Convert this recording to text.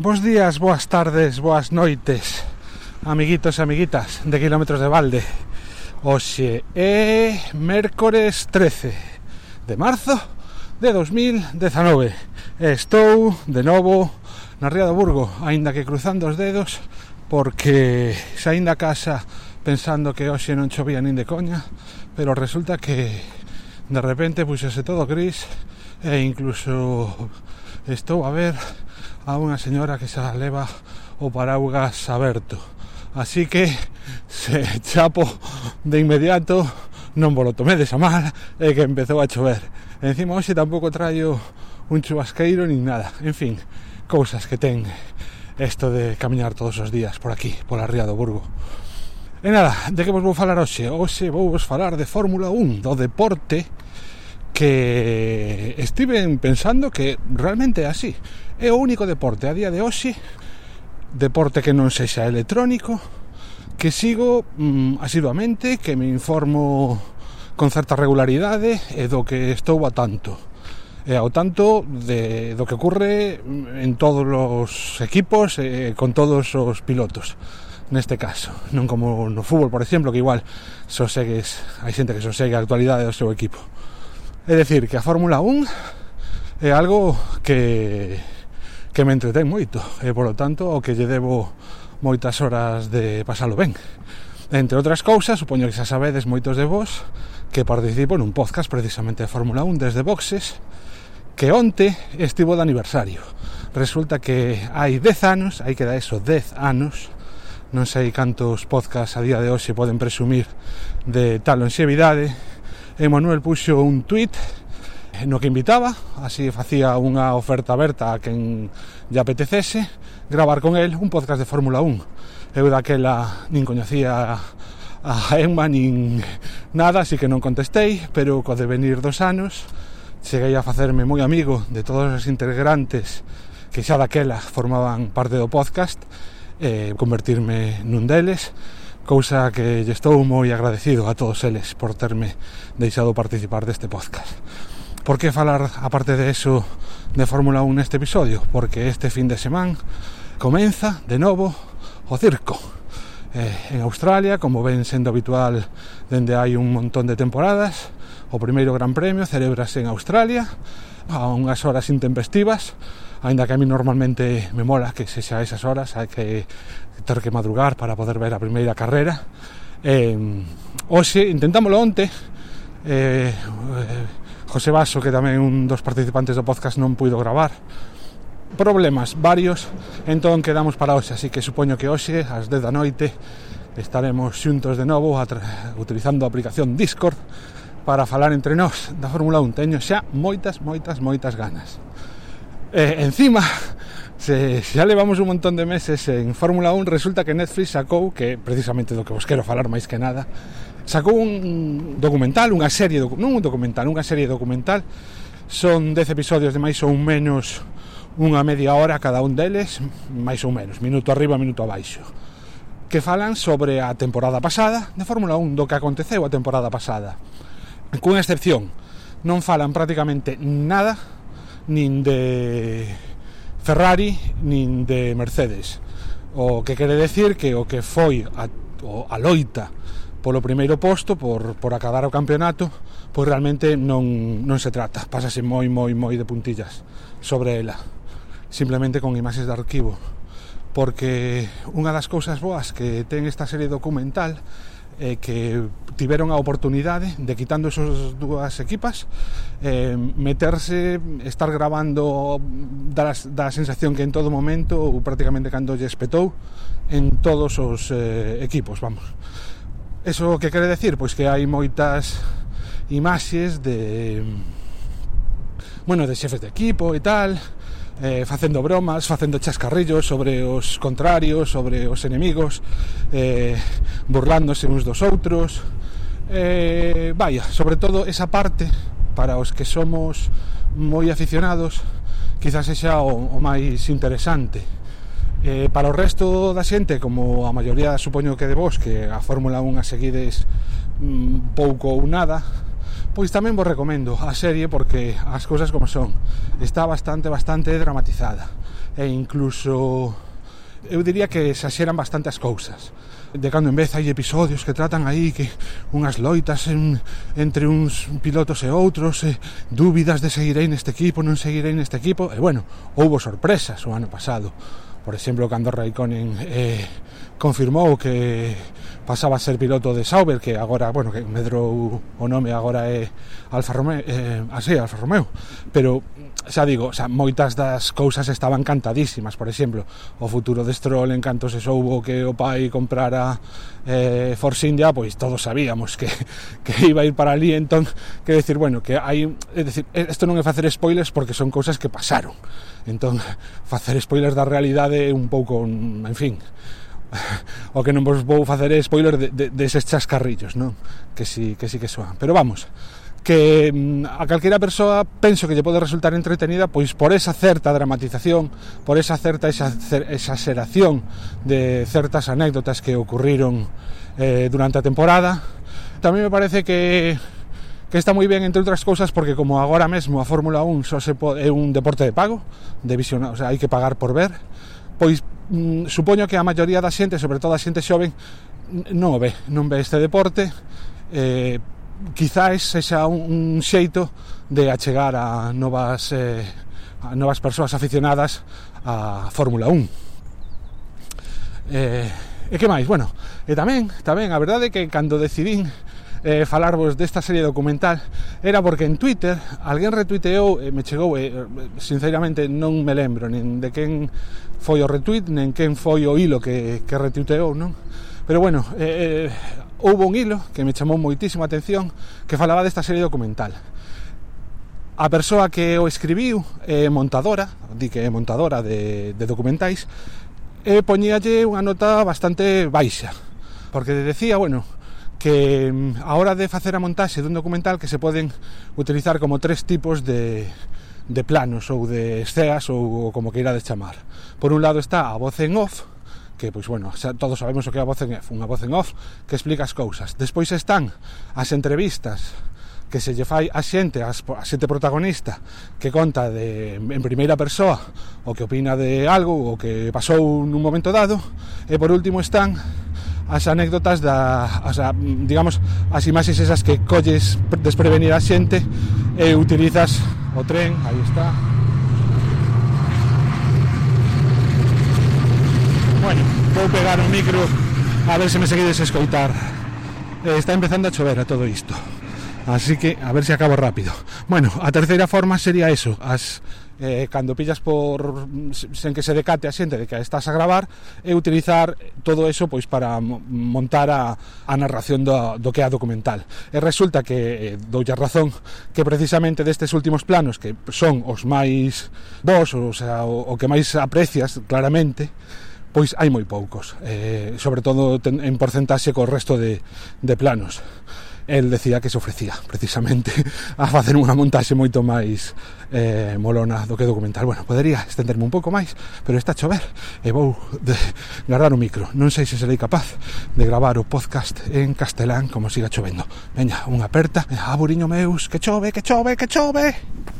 Bos días, boas tardes, boas noites Amiguitos e amiguitas de Kilómetros de Balde. Oxe é mércores 13 de marzo de 2019 Estou de novo na Ría do Burgo Ainda que cruzando os dedos Porque saín a casa pensando que hoxe non chovía nin de coña Pero resulta que de repente puxese todo gris E incluso estou a ver a unha señora que xa leva o paraugas aberto. Así que se chapo de inmediato non volo tomedes a mal e que empezou a chover. Encima hoxe tampouco traio un chubasqueiro nin nada. En fin, cousas que ten isto de camiñar todos os días por aquí, pola ría do Burgo. E nada, de que vos vou falar hoxe? Hoxe vou vos falar de Fórmula 1, do deporte que estive pensando que realmente é así. É o único deporte a día de hoxe deporte que non sexa electrónico que sigo mm, asiduamente, que me informo con certa regularidade e do que estou a tanto. E ao tanto de, do que ocurre mm, en todos os equipos e con todos os pilotos neste caso. Non como no fútbol, por exemplo, que igual só segues, hai xente que só segue a actualidade do seu equipo. É decir, que a Fórmula 1 é algo que que me entretén moito e eh, polo tanto o que lle debo moitas horas de pasalo ben. Entre outras cousas, supoño que xa sabedes moitos de vos que participo nun podcast precisamente de Fórmula 1 desde boxes que onte estivo de aniversario. Resulta que hai 10 anos, hai que dar eso, 10 anos, non sei cantos podcasts a día de hoxe poden presumir de tal longevidade, Emanuel puxo un tweet no que invitaba, así facía unha oferta aberta a quen lle apetecese gravar con el un podcast de Fórmula 1. Eu daquela nin coñecía a Emma nin nada, así que non contestei, pero co devenir dos anos cheguei a facerme moi amigo de todos os integrantes que xa daquela formaban parte do podcast e convertirme nun deles cousa que lle estou moi agradecido a todos eles por terme deixado participar deste podcast. Por que falar, aparte de eso, de Fórmula 1 neste episodio? Porque este fin de semana comeza de novo o circo. Eh, en Australia, como ven sendo habitual dende hai un montón de temporadas, o primeiro Gran Premio celebrase en Australia a unhas horas intempestivas Ainda que a mí normalmente me mola que se xa esas horas, hai que ter que madrugar para poder ver a primeira carrera. Eh, hoxe, intentámoslo onte, eh, José Vaso, que tamén un dos participantes do podcast non puido gravar, problemas varios, entón quedamos para hoxe, así que supoño que hoxe ás 10 da noite estaremos xuntos de novo utilizando a aplicación Discord para falar entre nós da Fórmula 1. Teño xa moitas, moitas, moitas ganas. Eh, encima, se, xa levamos un montón de meses en Fórmula 1 resulta que Netflix sacou que precisamente do que vos quero falar máis que nada sacou un documental, unha serie non un documental, unha serie documental son 10 episodios de máis ou menos unha media hora cada un deles máis ou menos, minuto arriba, minuto abaixo que falan sobre a temporada pasada de Fórmula 1 do que aconteceu a temporada pasada. Con excepción non falan prácticamente nada nin de Ferrari nin de Mercedes. O que quere decir que o que foi a, o, a loita polo primeiro posto por, por acabar o campeonato pois realmente non, non se trata. Pasase moi moi moi de puntillas sobre ela simplemente con imaxes de arquivo. Porque unha das cousas boas que ten esta serie documental eh, que tiveron a oportunidade de quitando esas dúas equipas eh, meterse, estar grabando da, da sensación que en todo momento ou prácticamente cando lle espetou en todos os eh, equipos, vamos Eso que quere decir? Pois que hai moitas imaxes de bueno, de xefes de equipo e tal eh, facendo bromas, facendo chascarrillos sobre os contrarios, sobre os enemigos, eh, burlándose uns dos outros. Eh, vaya, sobre todo esa parte para os que somos moi aficionados, quizás sexa o, o máis interesante. Eh, para o resto da xente, como a maioría supoño que de vos, que a Fórmula 1 a seguides mm, pouco ou nada, Pois tamén vos recomendo a serie porque as cousas como son. Está bastante, bastante dramatizada. E incluso eu diría que exageran bastante as cousas. De cando en vez hai episodios que tratan aí que unhas loitas en, entre uns pilotos e outros, e dúbidas de seguirei neste equipo, non seguirei neste equipo, e bueno, houbo sorpresas o ano pasado Por exemplo, cando Raikkonen eh, confirmou que pasaba a ser piloto de Sauber, que agora, bueno, que medrou o nome agora é Alfa Romeo, eh, ah, así, Alfa Romeo, pero xa digo, xa moitas das cousas estaban cantadísimas, por exemplo, o futuro de Stroll en canto se soubo que o pai comprara eh, Force India, pois todos sabíamos que, que iba a ir para ali, entón, que decir, bueno, que hai, é decir, eh, isto non é facer spoilers porque son cousas que pasaron. Entón, facer spoilers da realidade é un pouco, en fin, o que non vos vou facer é spoiler de, de, deses chascarrillos, non? Que si que, si que soan. Pero vamos, que mm, a calquera persoa penso que lle pode resultar entretenida pois por esa certa dramatización, por esa certa exageración de certas anécdotas que ocurriron eh, durante a temporada. Tamén me parece que que está moi ben entre outras cousas porque como agora mesmo a Fórmula 1 só se pode, é un deporte de pago, de visionar, o sea, hai que pagar por ver pois mm, supoño que a maioría da xente, sobre todo a xente xoven, non o ve, non ve este deporte, eh, quizás sexa un, un xeito de achegar a novas eh, a novas persoas aficionadas a Fórmula 1. Eh, e que máis? Bueno, e tamén, tamén, a verdade é que cando decidín eh, falarvos desta serie documental era porque en Twitter alguén retuiteou e me chegou, eh, sinceramente non me lembro nin de quen foi o retweet, nen quen foi o hilo que, que retuiteou, non? Pero bueno, eh, eh houve un hilo que me chamou moitísima atención que falaba desta serie documental. A persoa que o escribiu é eh, montadora, di que é montadora de, de documentais, e poñíalle unha nota bastante baixa, porque decía, bueno, que mm, a hora de facer a montaxe dun documental que se poden utilizar como tres tipos de, de planos ou de esceas ou como que irades chamar. Por un lado está a voz en off, que pois bueno, xa todos sabemos o que é a voz en off, unha voz en off que explica as cousas. Despois están as entrevistas que se lle fai a xente, a xente protagonista que conta de, en primeira persoa o que opina de algo o que pasou nun momento dado e por último están as anécdotas da, o sea, digamos, as imaxes esas que colles desprevenir a xente e utilizas o tren, aí está. Bueno, vou pegar o micro a ver se me seguides escoitar. Eh, está empezando a chover a todo isto. Así que a ver se acabo rápido. Bueno, a terceira forma sería eso, as eh, cando pillas por sen que se decate a xente de que estás a gravar e utilizar todo eso pois para montar a, a narración do, do que é a documental. E resulta que eh, doulle razón que precisamente destes últimos planos que son os máis vos o, sea, o, o que máis aprecias claramente pois hai moi poucos. Eh, sobre todo en porcentaxe co resto de, de planos el decía que se ofrecía precisamente a facer unha montaxe moito máis eh, molona do que documental. Bueno, podería estenderme un pouco máis pero está a chover e vou de guardar o micro. Non sei se serei capaz de gravar o podcast en castelán como siga chovendo. Veña, unha aperta aburiño meus, que chove, que chove, que chove!